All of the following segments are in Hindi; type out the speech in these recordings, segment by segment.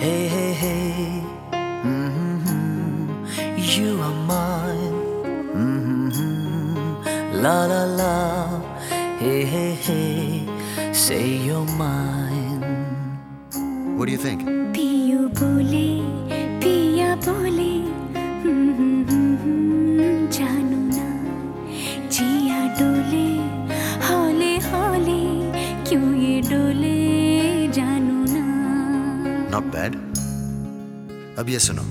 hey, hey, hey. Mm-hmm. You are mine. Mm-hmm. La la la, hey, hey, hey. Say you're mine. What do you think? पियू बोले पिया बोले जानू ना जिया डोले हौले हौले क्यों ये डोले जानू ना बैड अब ये सुनो।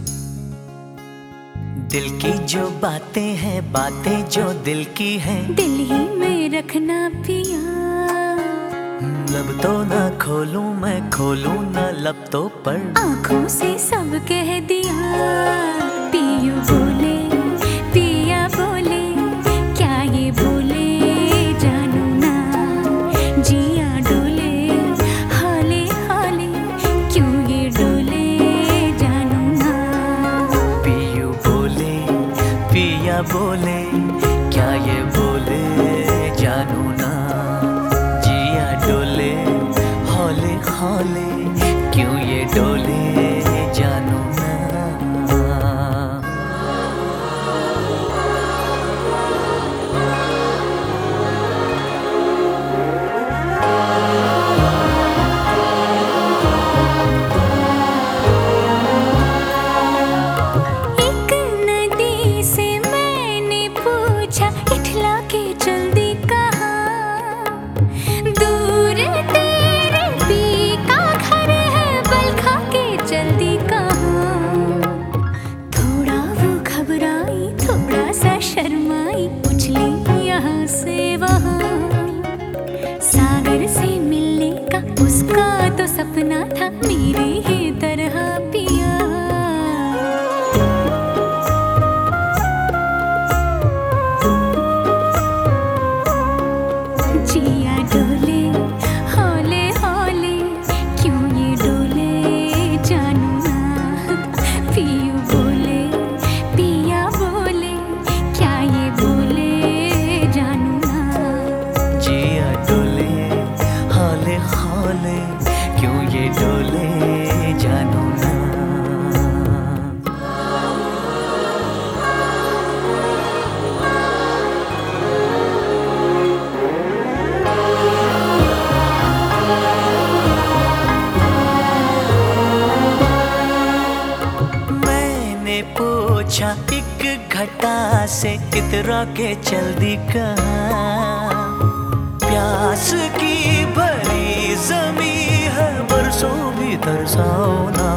दिल की जो बातें हैं बातें जो दिल की हैं। दिल ही में रखना पिया। लब तो ना खोलूं मैं खोलूं ना लब तो पर। आँखों से सब कह दिया। पिया बोले क्या ये शर्माई उछली यहाँ से वहाँ। सागर से मिलने का उसका तो सपना था मेरे ही तरह पूछा, एक घटा से इतरा के जल्दी कहा? प्यास की भरी जमी है, बरसों भी तरसाओ ना।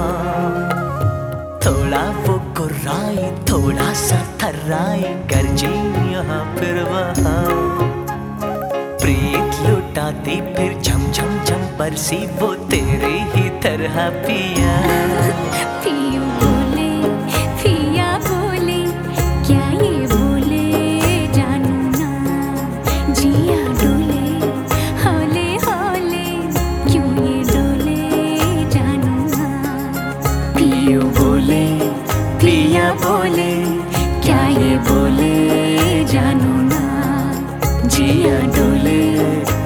थोड़ा वो कुर्राई थोड़ा सा थर्राई गरजी यहाँ फिर वहाँ। प्रीत लुटाती, फिर झम झम झम, बरसी वो तेरे ही तरह पिया। पियू जिया डोले।